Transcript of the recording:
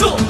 そ。